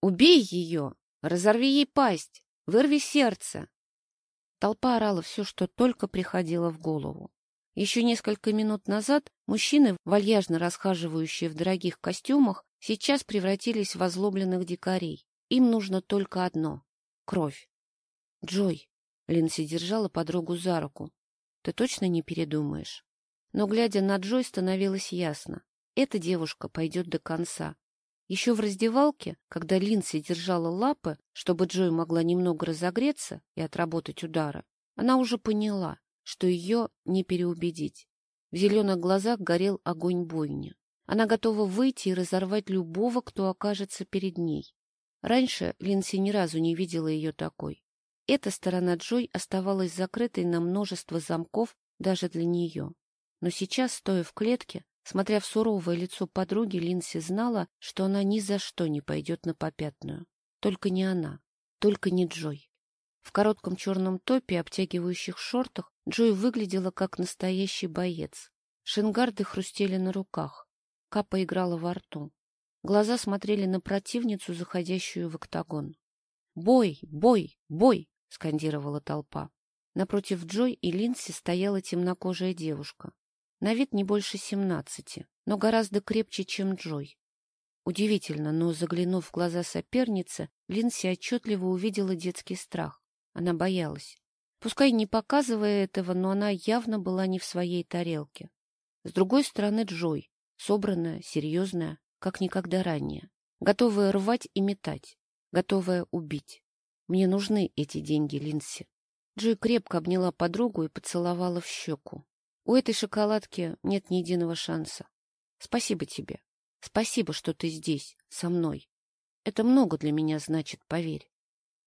Убей ее! Разорви ей пасть! Вырви сердце!» Толпа орала все, что только приходило в голову. Еще несколько минут назад мужчины, вальяжно расхаживающие в дорогих костюмах, сейчас превратились в озлобленных дикарей. Им нужно только одно — кровь. «Джой», — Линси держала подругу за руку, — «ты точно не передумаешь?» Но, глядя на Джой, становилось ясно. Эта девушка пойдет до конца. Еще в раздевалке, когда Линси держала лапы, чтобы Джой могла немного разогреться и отработать удары, она уже поняла, что ее не переубедить. В зеленых глазах горел огонь бойни. Она готова выйти и разорвать любого, кто окажется перед ней. Раньше Линси ни разу не видела ее такой. Эта сторона Джой оставалась закрытой на множество замков даже для нее. Но сейчас, стоя в клетке, смотря в суровое лицо подруги, Линси знала, что она ни за что не пойдет на попятную. Только не она, только не Джой. В коротком черном топе и обтягивающих шортах Джой выглядела как настоящий боец. Шингарды хрустели на руках. Капа играла во рту. Глаза смотрели на противницу, заходящую в октагон. «Бой! Бой! Бой!» — скандировала толпа. Напротив Джой и Линси стояла темнокожая девушка. На вид не больше семнадцати, но гораздо крепче, чем Джой. Удивительно, но, заглянув в глаза соперницы, Линси отчетливо увидела детский страх. Она боялась. Пускай не показывая этого, но она явно была не в своей тарелке. С другой стороны Джой, собранная, серьезная, как никогда ранее, готовая рвать и метать, готовая убить. Мне нужны эти деньги, Линси. Джой крепко обняла подругу и поцеловала в щеку. У этой шоколадки нет ни единого шанса. Спасибо тебе. Спасибо, что ты здесь, со мной. Это много для меня значит, поверь.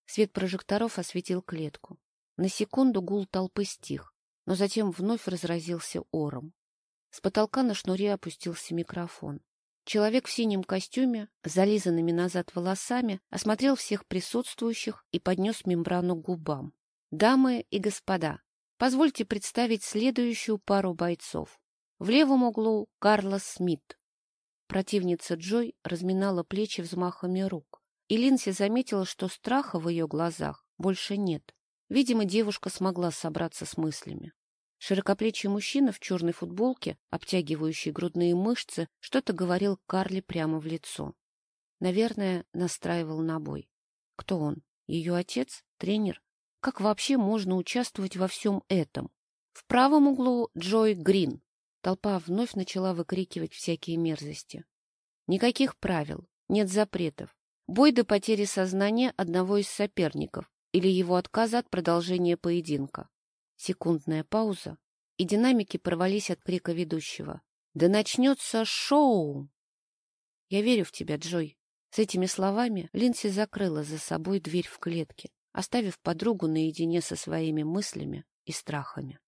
Свет прожекторов осветил клетку. На секунду гул толпы стих, но затем вновь разразился ором. С потолка на шнуре опустился микрофон. Человек в синем костюме, зализанными назад волосами, осмотрел всех присутствующих и поднес мембрану к губам. «Дамы и господа, Позвольте представить следующую пару бойцов. В левом углу Карлос Смит. Противница Джой разминала плечи взмахами рук. И Линси заметила, что страха в ее глазах больше нет. Видимо, девушка смогла собраться с мыслями. Широкоплечий мужчина в черной футболке, обтягивающий грудные мышцы, что-то говорил Карле прямо в лицо. Наверное, настраивал на бой. Кто он? Ее отец? Тренер? Как вообще можно участвовать во всем этом? В правом углу Джой Грин. Толпа вновь начала выкрикивать всякие мерзости. Никаких правил, нет запретов. Бой до потери сознания одного из соперников или его отказа от продолжения поединка. Секундная пауза, и динамики порвались от крика ведущего. «Да начнется шоу!» «Я верю в тебя, Джой». С этими словами Линси закрыла за собой дверь в клетке оставив подругу наедине со своими мыслями и страхами.